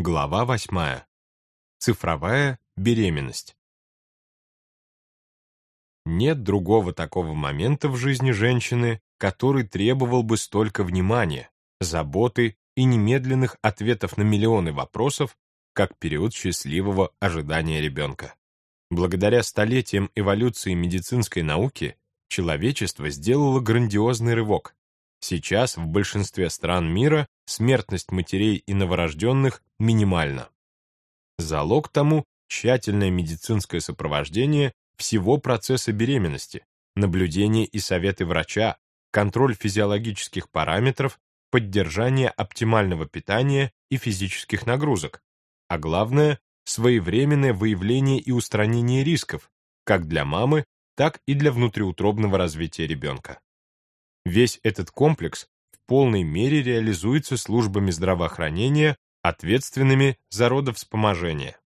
Глава 8. Цифровая беременность. Нет другого такого момента в жизни женщины, который требовал бы столько внимания, заботы и немедленных ответов на миллионы вопросов, как период счастливого ожидания ребенка. Благодаря столетиям эволюции медицинской науки человечество сделало грандиозный рывок. Сейчас в большинстве стран мира смертность матерей и новорожденных минимальна. Залог тому – тщательное медицинское сопровождение всего процесса беременности, наблюдение и советы врача, контроль физиологических параметров, поддержание оптимального питания и физических нагрузок, а главное – своевременное выявление и устранение рисков, как для мамы, так и для внутриутробного развития ребенка. Весь этот комплекс в полной мере реализуется службами здравоохранения, ответственными за родовспоможение.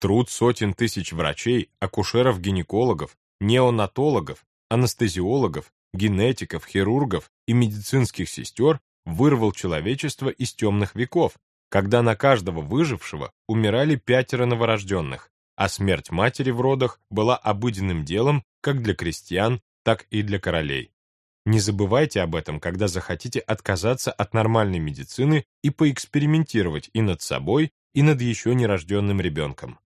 Труд сотен тысяч врачей, акушеров-гинекологов, неонатологов, анестезиологов, генетиков, хирургов и медицинских сестер вырвал человечество из темных веков, когда на каждого выжившего умирали пятеро новорожденных, а смерть матери в родах была обыденным делом как для крестьян, так и для королей. Не забывайте об этом, когда захотите отказаться от нормальной медицины и поэкспериментировать и над собой, и над еще нерожденным ребенком.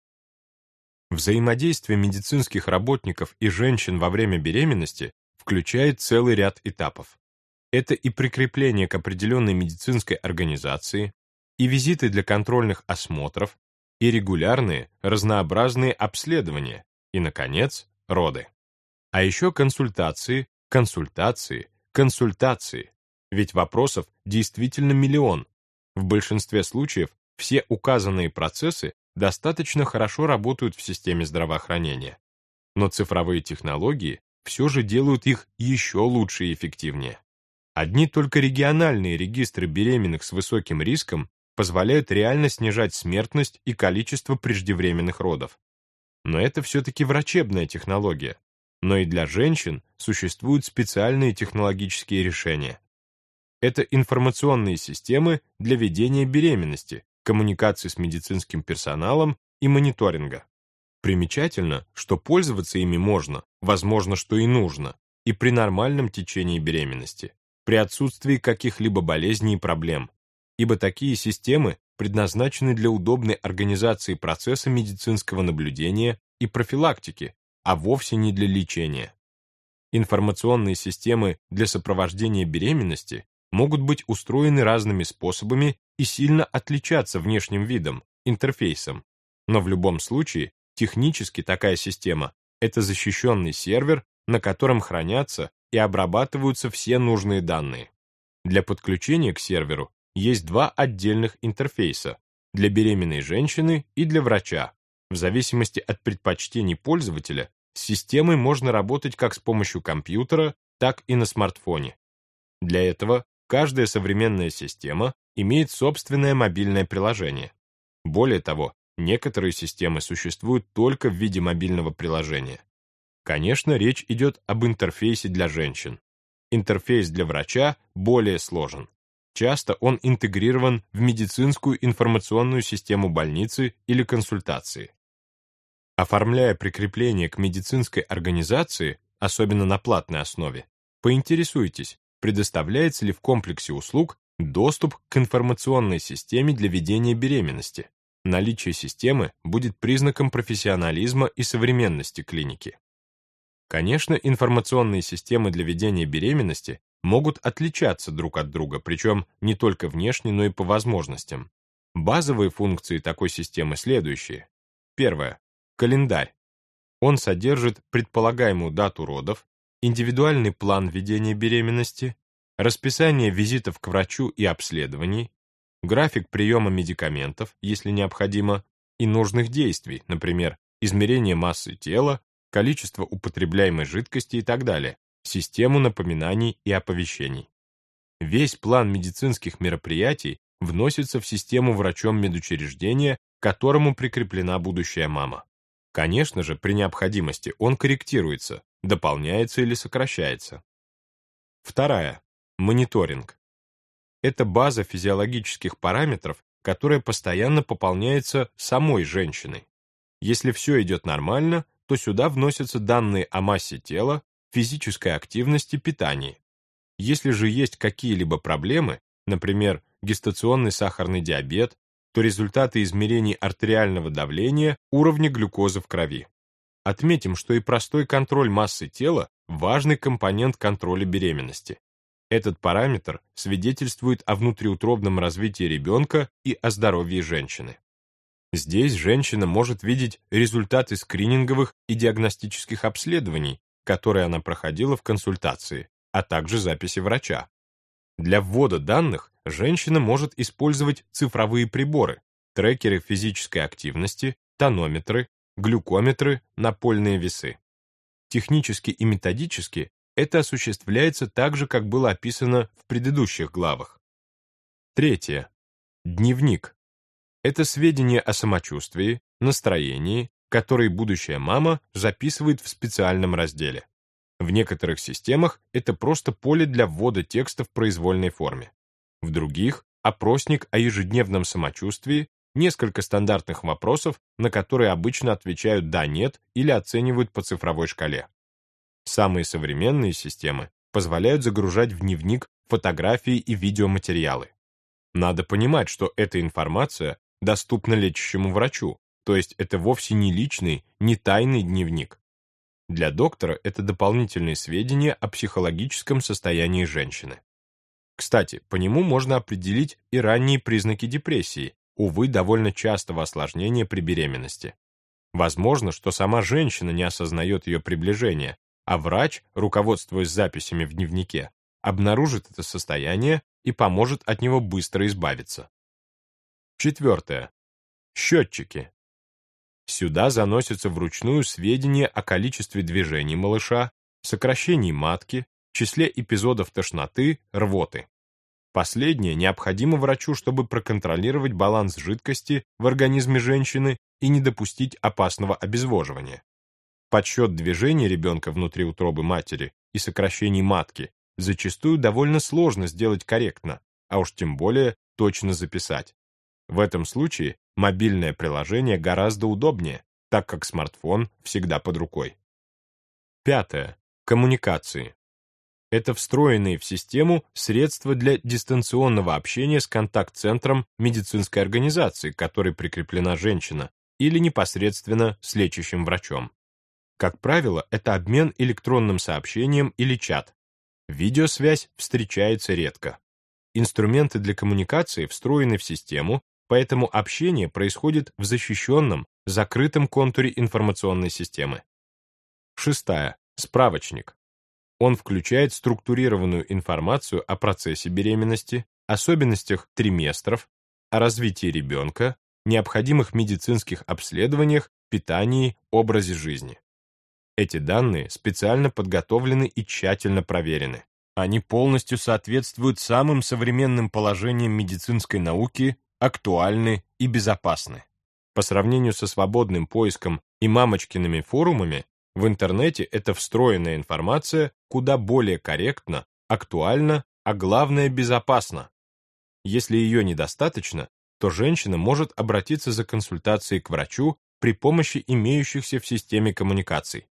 Взаимодействие медицинских работников и женщин во время беременности включает целый ряд этапов. Это и прикрепление к определенной медицинской организации, и визиты для контрольных осмотров, и регулярные, разнообразные обследования, и, наконец, роды. А еще консультации, Консультации, консультации. Ведь вопросов действительно миллион. В большинстве случаев все указанные процессы достаточно хорошо работают в системе здравоохранения. Но цифровые технологии все же делают их еще лучше и эффективнее. Одни только региональные регистры беременных с высоким риском позволяют реально снижать смертность и количество преждевременных родов. Но это все-таки врачебная технология, но и для женщин существуют специальные технологические решения. Это информационные системы для ведения беременности, коммуникации с медицинским персоналом и мониторинга. Примечательно, что пользоваться ими можно, возможно, что и нужно, и при нормальном течении беременности, при отсутствии каких-либо болезней и проблем, ибо такие системы предназначены для удобной организации процесса медицинского наблюдения и профилактики, а вовсе не для лечения. Информационные системы для сопровождения беременности могут быть устроены разными способами и сильно отличаться внешним видом, интерфейсом. Но в любом случае, технически такая система – это защищенный сервер, на котором хранятся и обрабатываются все нужные данные. Для подключения к серверу есть два отдельных интерфейса – для беременной женщины и для врача. В зависимости от предпочтений пользователя с системой можно работать как с помощью компьютера, так и на смартфоне. Для этого каждая современная система имеет собственное мобильное приложение. Более того, некоторые системы существуют только в виде мобильного приложения. Конечно, речь идет об интерфейсе для женщин. Интерфейс для врача более сложен. Часто он интегрирован в медицинскую информационную систему больницы или консультации. Оформляя прикрепление к медицинской организации, особенно на платной основе, поинтересуйтесь, предоставляется ли в комплексе услуг доступ к информационной системе для ведения беременности. Наличие системы будет признаком профессионализма и современности клиники. Конечно, информационные системы для ведения беременности могут отличаться друг от друга, причем не только внешне, но и по возможностям. Базовые функции такой системы следующие. Первое. Календарь. Он содержит предполагаемую дату родов, индивидуальный план ведения беременности, расписание визитов к врачу и обследований, график приема медикаментов, если необходимо, и нужных действий, например, измерение массы тела, количество употребляемой жидкости и так далее, систему напоминаний и оповещений. Весь план медицинских мероприятий вносится в систему врачом медучреждения, к которому прикреплена будущая мама. Конечно же, при необходимости он корректируется, дополняется или сокращается. Вторая. Мониторинг. Это база физиологических параметров, которая постоянно пополняется самой женщиной. Если все идет нормально, то сюда вносятся данные о массе тела, физической активности, питании. Если же есть какие-либо проблемы, например, гестационный сахарный диабет, то результаты измерений артериального давления, уровня глюкозы в крови. Отметим, что и простой контроль массы тела – важный компонент контроля беременности. Этот параметр свидетельствует о внутриутробном развитии ребенка и о здоровье женщины. Здесь женщина может видеть результаты скрининговых и диагностических обследований, которые она проходила в консультации, а также записи врача. Для ввода данных женщина может использовать цифровые приборы, трекеры физической активности, тонометры, глюкометры, напольные весы. Технически и методически это осуществляется так же, как было описано в предыдущих главах. Третье. Дневник. Это сведения о самочувствии, настроении, которые будущая мама записывает в специальном разделе. В некоторых системах это просто поле для ввода текста в произвольной форме. В других – опросник о ежедневном самочувствии, несколько стандартных вопросов, на которые обычно отвечают «да», «нет» или оценивают по цифровой шкале. Самые современные системы позволяют загружать в дневник фотографии и видеоматериалы. Надо понимать, что эта информация доступна лечащему врачу, то есть это вовсе не личный, не тайный дневник. Для доктора это дополнительные сведения о психологическом состоянии женщины. Кстати, по нему можно определить и ранние признаки депрессии, увы, довольно частого осложнения при беременности. Возможно, что сама женщина не осознает ее приближения, а врач, руководствуясь записями в дневнике, обнаружит это состояние и поможет от него быстро избавиться. Четвертое. Счетчики. Сюда заносятся вручную сведения о количестве движений малыша, сокращении матки, числе эпизодов тошноты, рвоты. Последнее необходимо врачу, чтобы проконтролировать баланс жидкости в организме женщины и не допустить опасного обезвоживания. Подсчет движений ребенка внутри утробы матери и сокращений матки зачастую довольно сложно сделать корректно, а уж тем более точно записать. В этом случае мобильное приложение гораздо удобнее, так как смартфон всегда под рукой. Пятое. Коммуникации. Это встроенные в систему средства для дистанционного общения с контакт-центром медицинской организации, к которой прикреплена женщина, или непосредственно с лечащим врачом. Как правило, это обмен электронным сообщением или чат. Видеосвязь встречается редко. Инструменты для коммуникации встроены в систему, поэтому общение происходит в защищенном, закрытом контуре информационной системы. Шестая. Справочник. Он включает структурированную информацию о процессе беременности, особенностях триместров, о развитии ребенка, необходимых медицинских обследованиях, питании, образе жизни. Эти данные специально подготовлены и тщательно проверены. Они полностью соответствуют самым современным положениям медицинской науки, актуальны и безопасны. По сравнению со свободным поиском и мамочкиными форумами, в интернете эта встроенная информация куда более корректна, актуальна, а главное безопасна. Если ее недостаточно, то женщина может обратиться за консультацией к врачу при помощи имеющихся в системе коммуникаций.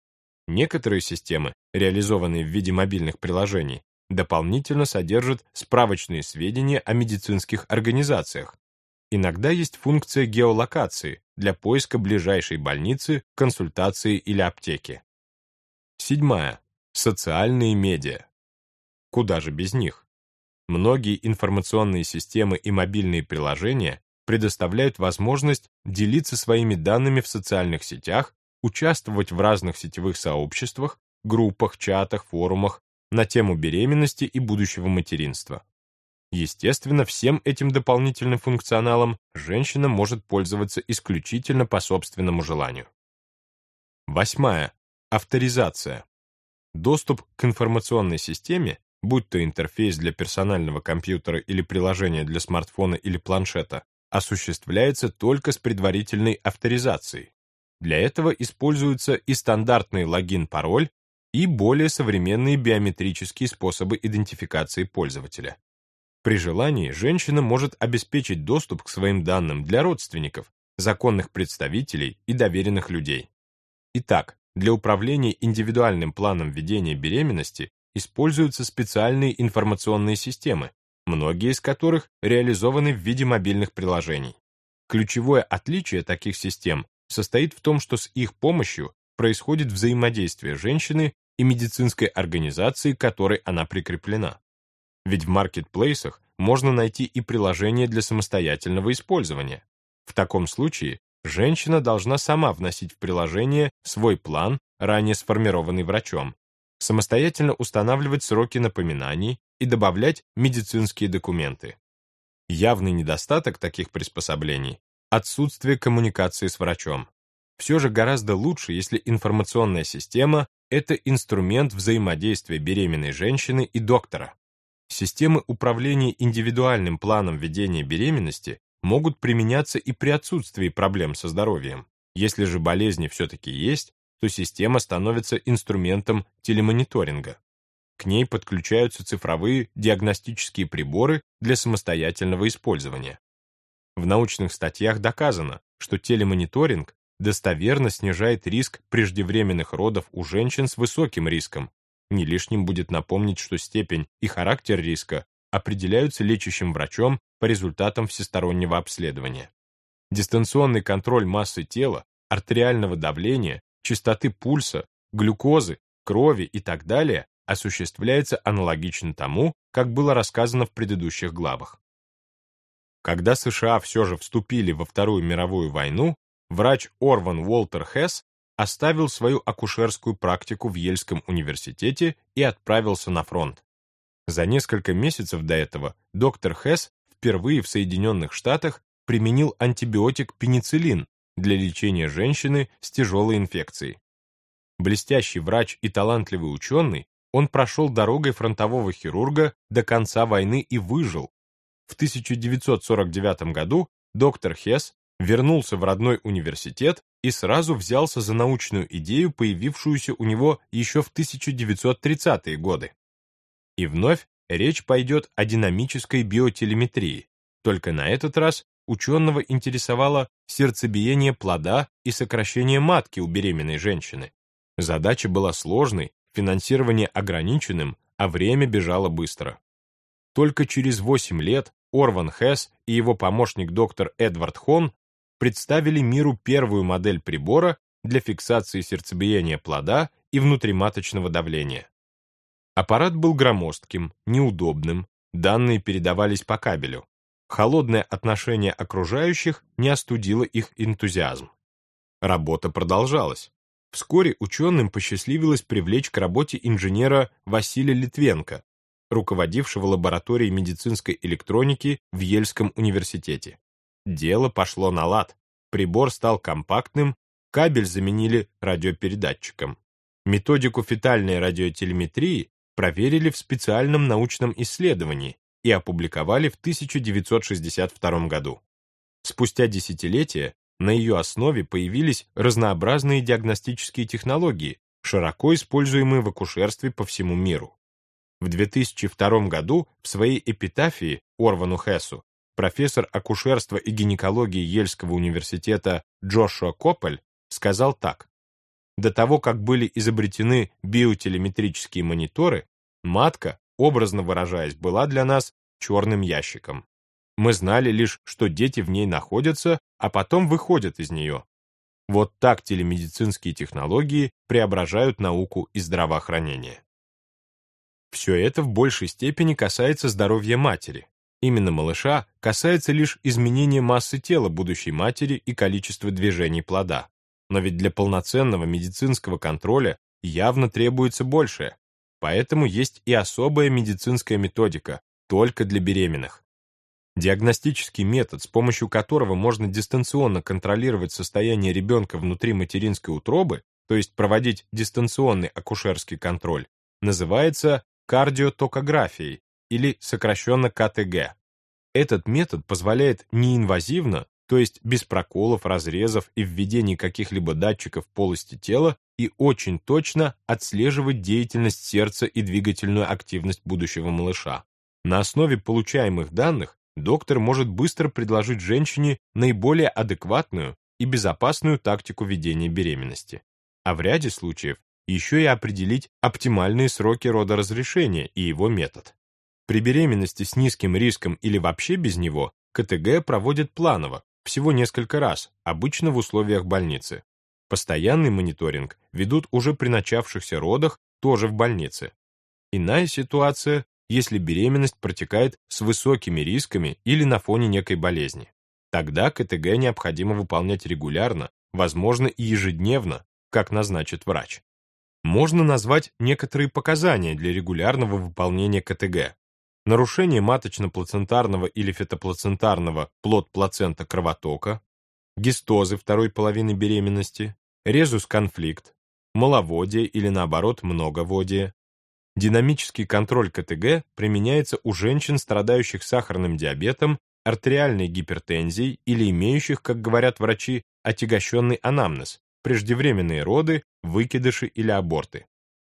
Некоторые системы, реализованные в виде мобильных приложений, дополнительно содержат справочные сведения о медицинских организациях. Иногда есть функция геолокации для поиска ближайшей больницы, консультации или аптеки. Седьмая. Социальные медиа. Куда же без них? Многие информационные системы и мобильные приложения предоставляют возможность делиться своими данными в социальных сетях участвовать в разных сетевых сообществах, группах, чатах, форумах на тему беременности и будущего материнства. Естественно, всем этим дополнительным функционалом женщина может пользоваться исключительно по собственному желанию. Восьмая. Авторизация. Доступ к информационной системе, будь то интерфейс для персонального компьютера или приложение для смартфона или планшета, осуществляется только с предварительной авторизацией. Для этого используются и стандартный логин-пароль, и более современные биометрические способы идентификации пользователя. При желании женщина может обеспечить доступ к своим данным для родственников, законных представителей и доверенных людей. Итак, для управления индивидуальным планом ведения беременности используются специальные информационные системы, многие из которых реализованы в виде мобильных приложений. Ключевое отличие таких систем состоит в том, что с их помощью происходит взаимодействие женщины и медицинской организации, к которой она прикреплена. Ведь в маркетплейсах можно найти и приложения для самостоятельного использования. В таком случае женщина должна сама вносить в приложение свой план, ранее сформированный врачом, самостоятельно устанавливать сроки напоминаний и добавлять медицинские документы. Явный недостаток таких приспособлений – отсутствие коммуникации с врачом. Все же гораздо лучше, если информационная система – это инструмент взаимодействия беременной женщины и доктора. Системы управления индивидуальным планом ведения беременности могут применяться и при отсутствии проблем со здоровьем. Если же болезни все-таки есть, то система становится инструментом телемониторинга. К ней подключаются цифровые диагностические приборы для самостоятельного использования. В научных статьях доказано, что телемониторинг достоверно снижает риск преждевременных родов у женщин с высоким риском. Не лишним будет напомнить, что степень и характер риска определяются лечащим врачом по результатам всестороннего обследования. Дистанционный контроль массы тела, артериального давления, частоты пульса, глюкозы, крови и так далее осуществляется аналогично тому, как было рассказано в предыдущих главах. Когда США все же вступили во Вторую мировую войну, врач Орван Уолтер Хесс оставил свою акушерскую практику в Ельском университете и отправился на фронт. За несколько месяцев до этого доктор Хесс впервые в Соединенных Штатах применил антибиотик пенициллин для лечения женщины с тяжелой инфекцией. Блестящий врач и талантливый ученый, он прошел дорогой фронтового хирурга до конца войны и выжил. В 1949 году доктор Хесс вернулся в родной университет и сразу взялся за научную идею, появившуюся у него еще в 1930-е годы. И вновь речь пойдет о динамической биотелеметрии, только на этот раз ученого интересовало сердцебиение плода и сокращение матки у беременной женщины. Задача была сложной, финансирование ограниченным, а время бежало быстро. Только через 8 лет Орван Хесс и его помощник доктор Эдвард Хон представили миру первую модель прибора для фиксации сердцебиения плода и внутриматочного давления. Аппарат был громоздким, неудобным, данные передавались по кабелю. Холодное отношение окружающих не остудило их энтузиазм. Работа продолжалась. Вскоре ученым посчастливилось привлечь к работе инженера Василия Литвенко, руководившего лабораторией медицинской электроники в Ельском университете. Дело пошло на лад. Прибор стал компактным, кабель заменили радиопередатчиком. Методику фетальной радиотелеметрии проверили в специальном научном исследовании и опубликовали в 1962 году. Спустя десятилетия на ее основе появились разнообразные диагностические технологии, широко используемые в акушерстве по всему миру. В 2002 году в своей эпитафии Орвану Хессу профессор акушерства и гинекологии Ельского университета Джошуа Коппель сказал так. До того, как были изобретены биотелеметрические мониторы, матка, образно выражаясь, была для нас черным ящиком. Мы знали лишь, что дети в ней находятся, а потом выходят из нее. Вот так телемедицинские технологии преображают науку и здравоохранение. Все это в большей степени касается здоровья матери. Именно малыша касается лишь изменения массы тела будущей матери и количества движений плода. Но ведь для полноценного медицинского контроля явно требуется большее. Поэтому есть и особая медицинская методика, только для беременных. Диагностический метод, с помощью которого можно дистанционно контролировать состояние ребенка внутри материнской утробы, то есть проводить дистанционный акушерский контроль, называется кардиотокографией или сокращенно КТГ. Этот метод позволяет неинвазивно, то есть без проколов, разрезов и введения каких-либо датчиков полости тела и очень точно отслеживать деятельность сердца и двигательную активность будущего малыша. На основе получаемых данных доктор может быстро предложить женщине наиболее адекватную и безопасную тактику ведения беременности, а в ряде случаев еще и определить оптимальные сроки родоразрешения и его метод. При беременности с низким риском или вообще без него КТГ проводят планово, всего несколько раз, обычно в условиях больницы. Постоянный мониторинг ведут уже при начавшихся родах, тоже в больнице. Иная ситуация, если беременность протекает с высокими рисками или на фоне некой болезни. Тогда КТГ необходимо выполнять регулярно, возможно и ежедневно, как назначит врач. Можно назвать некоторые показания для регулярного выполнения КТГ. Нарушение маточно-плацентарного или фетоплацентарного плод-плацента кровотока, гистозы второй половины беременности, резус-конфликт, маловодие или наоборот многоводие. Динамический контроль КТГ применяется у женщин, страдающих сахарным диабетом, артериальной гипертензией или имеющих, как говорят врачи, отягощенный анамнез, преждевременные роды, выкидыши или аборты.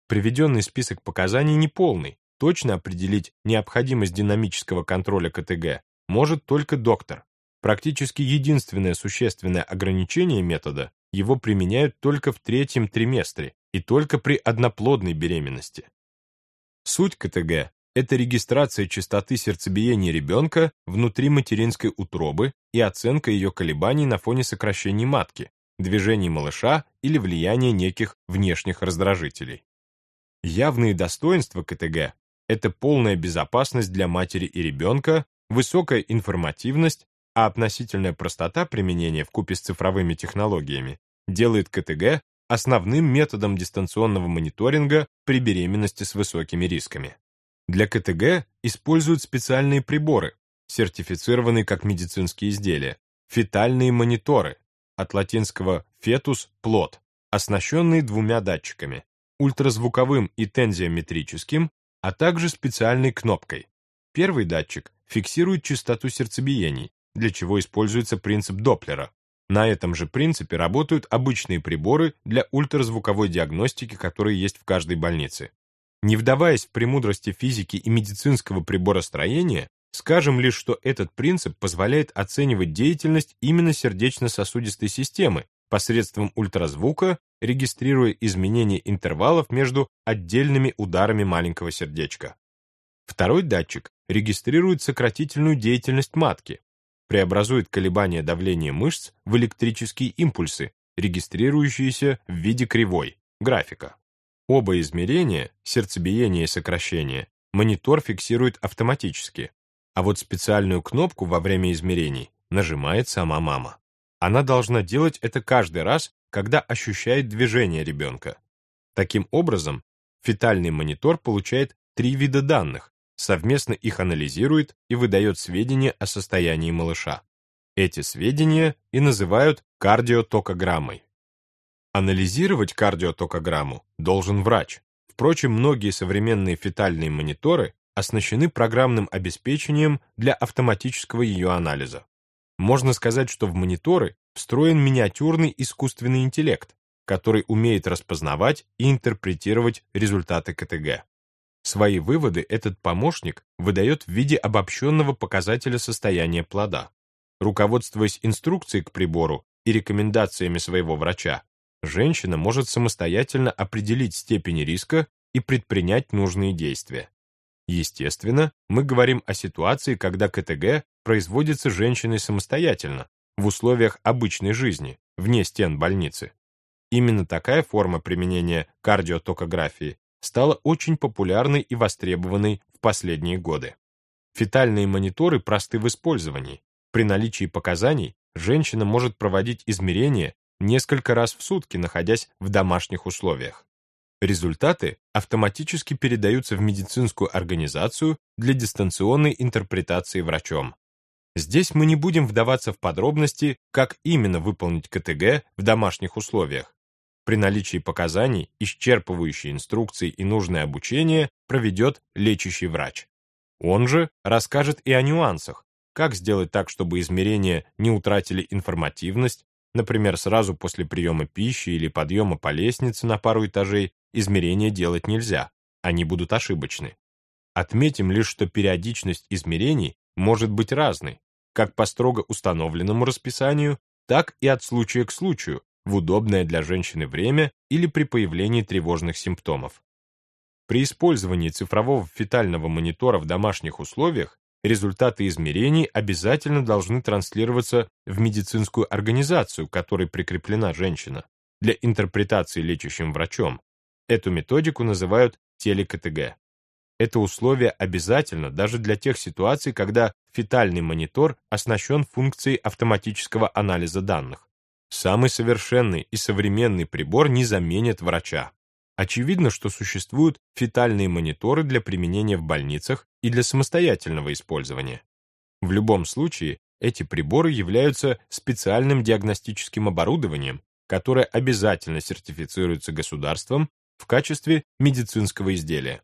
Приведенный список показаний неполный, точно определить необходимость динамического контроля КТГ может только доктор. Практически единственное существенное ограничение метода его применяют только в третьем триместре и только при одноплодной беременности. Суть КТГ – это регистрация частоты сердцебиения ребенка внутри материнской утробы и оценка ее колебаний на фоне сокращений матки, движений малыша или влияния неких внешних раздражителей. Явные достоинства КТГ – это полная безопасность для матери и ребенка, высокая информативность, а относительная простота применения вкупе с цифровыми технологиями делает КТГ основным методом дистанционного мониторинга при беременности с высокими рисками. Для КТГ используют специальные приборы, сертифицированные как медицинские изделия, фетальные мониторы, от латинского «фетус» — плод, оснащенные двумя датчиками — ультразвуковым и тензиометрическим, а также специальной кнопкой. Первый датчик фиксирует частоту сердцебиений, для чего используется принцип Доплера. На этом же принципе работают обычные приборы для ультразвуковой диагностики, которые есть в каждой больнице. Не вдаваясь в премудрости физики и медицинского приборостроения, Скажем лишь, что этот принцип позволяет оценивать деятельность именно сердечно-сосудистой системы посредством ультразвука, регистрируя изменения интервалов между отдельными ударами маленького сердечка. Второй датчик регистрирует сократительную деятельность матки, преобразует колебания давления мышц в электрические импульсы, регистрирующиеся в виде кривой, графика. Оба измерения, сердцебиение и сокращение, монитор фиксирует автоматически, а вот специальную кнопку во время измерений нажимает сама мама. Она должна делать это каждый раз, когда ощущает движение ребенка. Таким образом, фетальный монитор получает три вида данных, совместно их анализирует и выдает сведения о состоянии малыша. Эти сведения и называют кардиотокограммой. Анализировать кардиотокограмму должен врач. Впрочем, многие современные фетальные мониторы оснащены программным обеспечением для автоматического ее анализа. Можно сказать, что в мониторы встроен миниатюрный искусственный интеллект, который умеет распознавать и интерпретировать результаты КТГ. Свои выводы этот помощник выдает в виде обобщенного показателя состояния плода. Руководствуясь инструкцией к прибору и рекомендациями своего врача, женщина может самостоятельно определить степень риска и предпринять нужные действия. Естественно, мы говорим о ситуации, когда КТГ производится женщиной самостоятельно, в условиях обычной жизни, вне стен больницы. Именно такая форма применения кардиотокографии стала очень популярной и востребованной в последние годы. Фетальные мониторы просты в использовании. При наличии показаний женщина может проводить измерения несколько раз в сутки, находясь в домашних условиях. Результаты автоматически передаются в медицинскую организацию для дистанционной интерпретации врачом. Здесь мы не будем вдаваться в подробности, как именно выполнить КТГ в домашних условиях. При наличии показаний, исчерпывающей инструкции и нужное обучение проведет лечащий врач. Он же расскажет и о нюансах, как сделать так, чтобы измерения не утратили информативность, например, сразу после приема пищи или подъема по лестнице на пару этажей измерения делать нельзя, они будут ошибочны. Отметим лишь, что периодичность измерений может быть разной, как по строго установленному расписанию, так и от случая к случаю, в удобное для женщины время или при появлении тревожных симптомов. При использовании цифрового фетального монитора в домашних условиях результаты измерений обязательно должны транслироваться в медицинскую организацию, к которой прикреплена женщина, для интерпретации лечащим врачом. Эту методику называют теле-КТГ. Это условие обязательно даже для тех ситуаций, когда фетальный монитор оснащен функцией автоматического анализа данных. Самый совершенный и современный прибор не заменит врача. Очевидно, что существуют фетальные мониторы для применения в больницах и для самостоятельного использования. В любом случае, эти приборы являются специальным диагностическим оборудованием, которое обязательно сертифицируется государством в качестве медицинского изделия.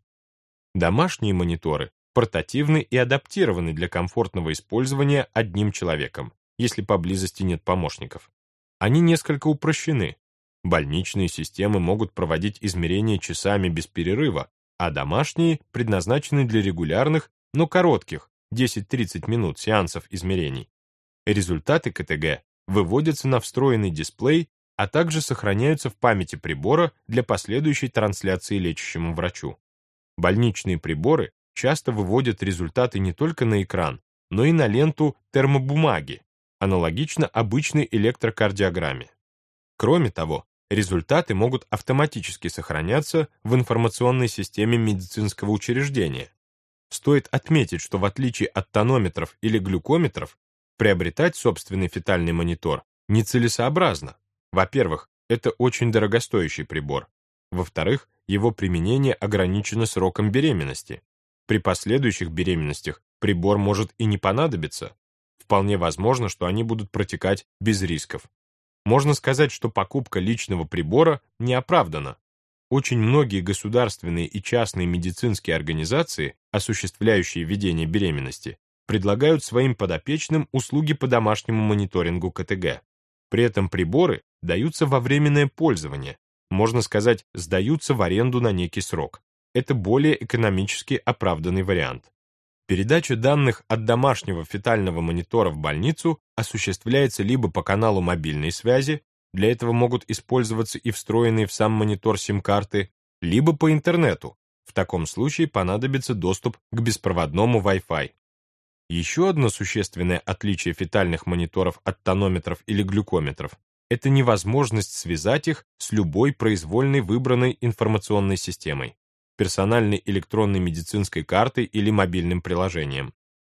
Домашние мониторы портативны и адаптированы для комфортного использования одним человеком, если поблизости нет помощников. Они несколько упрощены, Больничные системы могут проводить измерения часами без перерыва, а домашние предназначены для регулярных, но коротких 10-30 минут сеансов измерений. Результаты КТГ выводятся на встроенный дисплей, а также сохраняются в памяти прибора для последующей трансляции лечащему врачу. Больничные приборы часто выводят результаты не только на экран, но и на ленту термобумаги, аналогично обычной электрокардиограмме. Кроме того, результаты могут автоматически сохраняться в информационной системе медицинского учреждения. Стоит отметить, что в отличие от тонометров или глюкометров, приобретать собственный фетальный монитор нецелесообразно. Во-первых, это очень дорогостоящий прибор. Во-вторых, его применение ограничено сроком беременности. При последующих беременностях прибор может и не понадобиться. Вполне возможно, что они будут протекать без рисков. Можно сказать, что покупка личного прибора не оправдана. Очень многие государственные и частные медицинские организации, осуществляющие ведение беременности, предлагают своим подопечным услуги по домашнему мониторингу КТГ. При этом приборы даются во временное пользование, можно сказать, сдаются в аренду на некий срок. Это более экономически оправданный вариант. Передача данных от домашнего фетального монитора в больницу осуществляется либо по каналу мобильной связи, для этого могут использоваться и встроенные в сам монитор сим-карты, либо по интернету. В таком случае понадобится доступ к беспроводному Wi-Fi. Еще одно существенное отличие фетальных мониторов от тонометров или глюкометров – это невозможность связать их с любой произвольной выбранной информационной системой персональной электронной медицинской картой или мобильным приложением.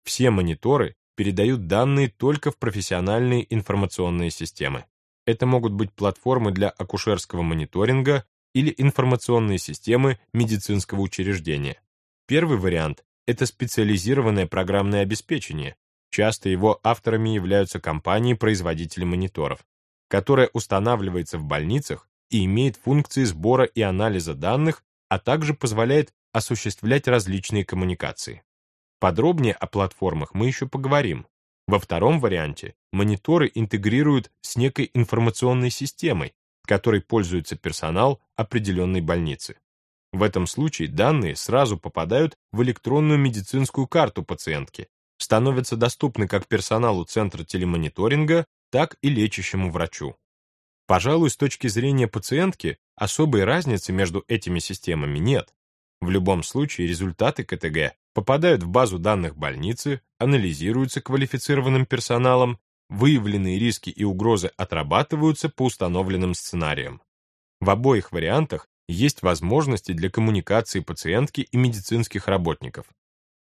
Все мониторы передают данные только в профессиональные информационные системы. Это могут быть платформы для акушерского мониторинга или информационные системы медицинского учреждения. Первый вариант – это специализированное программное обеспечение. Часто его авторами являются компании-производители мониторов, которое устанавливается в больницах и имеет функции сбора и анализа данных а также позволяет осуществлять различные коммуникации. Подробнее о платформах мы еще поговорим. Во втором варианте мониторы интегрируют с некой информационной системой, которой пользуется персонал определенной больницы. В этом случае данные сразу попадают в электронную медицинскую карту пациентки, становятся доступны как персоналу центра телемониторинга, так и лечащему врачу. Пожалуй, с точки зрения пациентки, особой разницы между этими системами нет. В любом случае результаты КТГ попадают в базу данных больницы, анализируются квалифицированным персоналом, выявленные риски и угрозы отрабатываются по установленным сценариям. В обоих вариантах есть возможности для коммуникации пациентки и медицинских работников.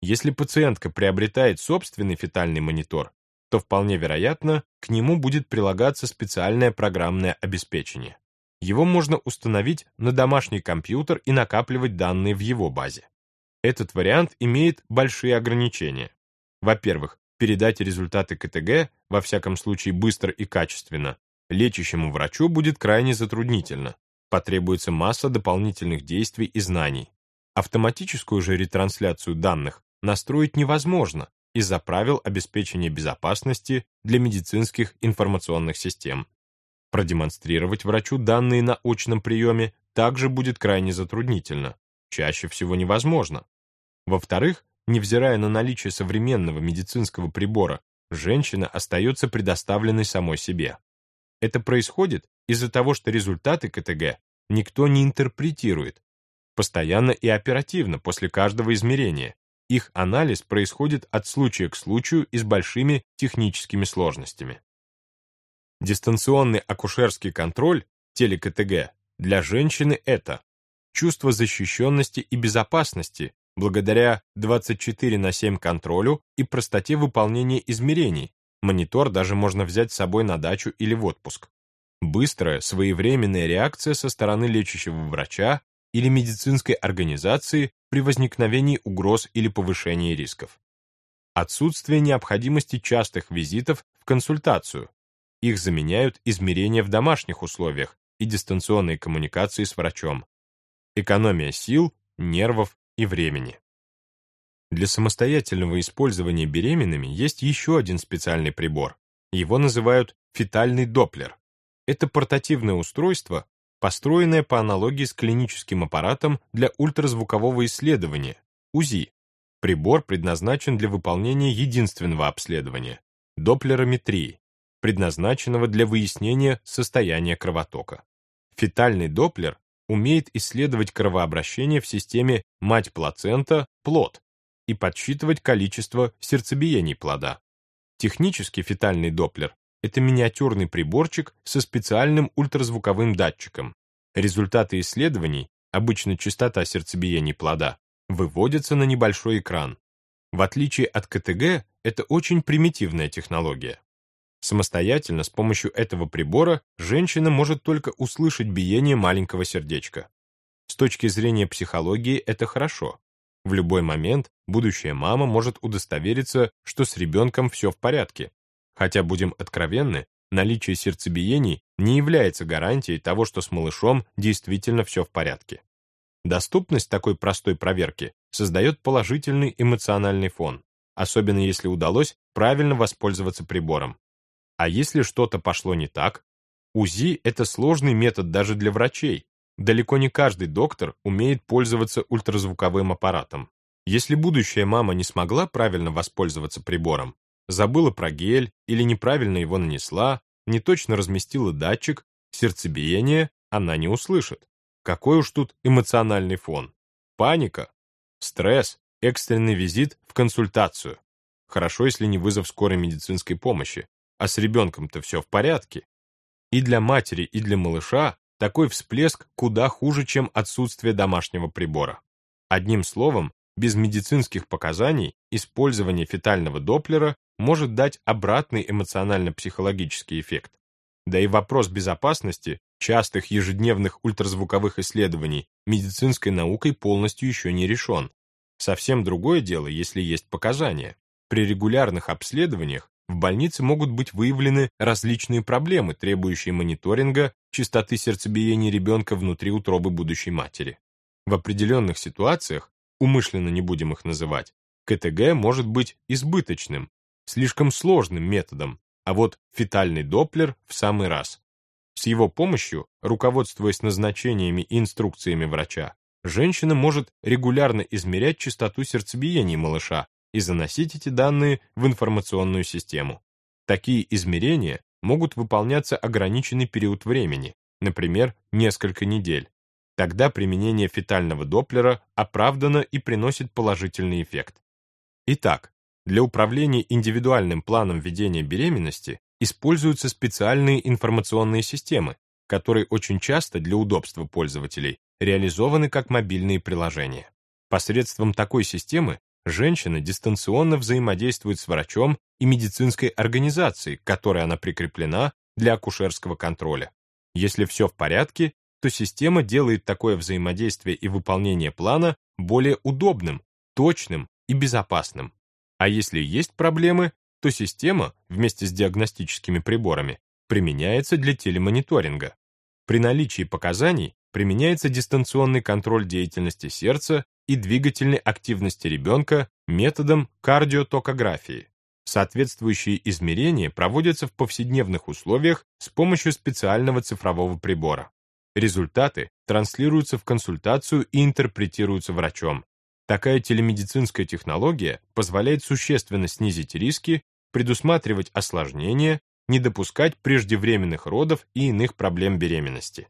Если пациентка приобретает собственный фетальный монитор, то вполне вероятно, к нему будет прилагаться специальное программное обеспечение. Его можно установить на домашний компьютер и накапливать данные в его базе. Этот вариант имеет большие ограничения. Во-первых, передать результаты КТГ, во всяком случае быстро и качественно, лечащему врачу будет крайне затруднительно. Потребуется масса дополнительных действий и знаний. Автоматическую же ретрансляцию данных настроить невозможно, из-за правил обеспечения безопасности для медицинских информационных систем. Продемонстрировать врачу данные на очном приеме также будет крайне затруднительно, чаще всего невозможно. Во-вторых, невзирая на наличие современного медицинского прибора, женщина остается предоставленной самой себе. Это происходит из-за того, что результаты КТГ никто не интерпретирует, постоянно и оперативно после каждого измерения. Их анализ происходит от случая к случаю и с большими техническими сложностями. Дистанционный акушерский контроль, теле-КТГ, для женщины это чувство защищенности и безопасности благодаря 24 на 7 контролю и простоте выполнения измерений. Монитор даже можно взять с собой на дачу или в отпуск. Быстрая, своевременная реакция со стороны лечащего врача или медицинской организации при возникновении угроз или повышении рисков. Отсутствие необходимости частых визитов в консультацию. Их заменяют измерения в домашних условиях и дистанционные коммуникации с врачом. Экономия сил, нервов и времени. Для самостоятельного использования беременными есть еще один специальный прибор. Его называют фетальный доплер. Это портативное устройство, построенная по аналогии с клиническим аппаратом для ультразвукового исследования, УЗИ. Прибор предназначен для выполнения единственного обследования – доплерометрии, предназначенного для выяснения состояния кровотока. Фетальный доплер умеет исследовать кровообращение в системе мать-плацента, и подсчитывать количество сердцебиений плода. Технически фетальный доплер это миниатюрный приборчик со специальным ультразвуковым датчиком. Результаты исследований, обычно частота сердцебиений плода, выводятся на небольшой экран. В отличие от КТГ, это очень примитивная технология. Самостоятельно с помощью этого прибора женщина может только услышать биение маленького сердечка. С точки зрения психологии это хорошо. В любой момент будущая мама может удостовериться, что с ребенком все в порядке, Хотя, будем откровенны, наличие сердцебиений не является гарантией того, что с малышом действительно все в порядке. Доступность такой простой проверки создает положительный эмоциональный фон, особенно если удалось правильно воспользоваться прибором. А если что-то пошло не так? УЗИ – это сложный метод даже для врачей. Далеко не каждый доктор умеет пользоваться ультразвуковым аппаратом. Если будущая мама не смогла правильно воспользоваться прибором, забыла про гель или неправильно его нанесла, не точно разместила датчик, сердцебиение она не услышит. Какой уж тут эмоциональный фон. Паника, стресс, экстренный визит в консультацию. Хорошо, если не вызов скорой медицинской помощи, а с ребенком-то все в порядке. И для матери, и для малыша такой всплеск куда хуже, чем отсутствие домашнего прибора. Одним словом, без медицинских показаний использование фетального доплера может дать обратный эмоционально-психологический эффект. Да и вопрос безопасности частых ежедневных ультразвуковых исследований медицинской наукой полностью еще не решен. Совсем другое дело, если есть показания. При регулярных обследованиях в больнице могут быть выявлены различные проблемы, требующие мониторинга частоты сердцебиения ребенка внутри утробы будущей матери. В определенных ситуациях, умышленно не будем их называть, КТГ может быть избыточным, слишком сложным методом, а вот фетальный доплер в самый раз. С его помощью, руководствуясь назначениями и инструкциями врача, женщина может регулярно измерять частоту сердцебиения малыша и заносить эти данные в информационную систему. Такие измерения могут выполняться ограниченный период времени, например, несколько недель. Тогда применение фетального доплера оправдано и приносит положительный эффект. Итак, для управления индивидуальным планом ведения беременности используются специальные информационные системы, которые очень часто для удобства пользователей реализованы как мобильные приложения. Посредством такой системы женщина дистанционно взаимодействует с врачом и медицинской организацией, к которой она прикреплена для акушерского контроля. Если все в порядке, то система делает такое взаимодействие и выполнение плана более удобным, точным и безопасным. А если есть проблемы, то система, вместе с диагностическими приборами, применяется для телемониторинга. При наличии показаний применяется дистанционный контроль деятельности сердца и двигательной активности ребенка методом кардиотокографии. Соответствующие измерения проводятся в повседневных условиях с помощью специального цифрового прибора. Результаты транслируются в консультацию и интерпретируются врачом. Такая телемедицинская технология позволяет существенно снизить риски, предусматривать осложнения, не допускать преждевременных родов и иных проблем беременности.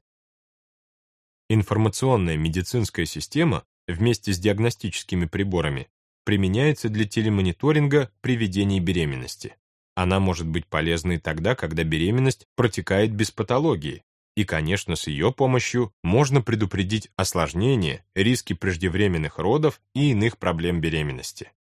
Информационная медицинская система вместе с диагностическими приборами применяется для телемониторинга при ведении беременности. Она может быть полезной тогда, когда беременность протекает без патологии, и, конечно, с ее помощью можно предупредить осложнения, риски преждевременных родов и иных проблем беременности.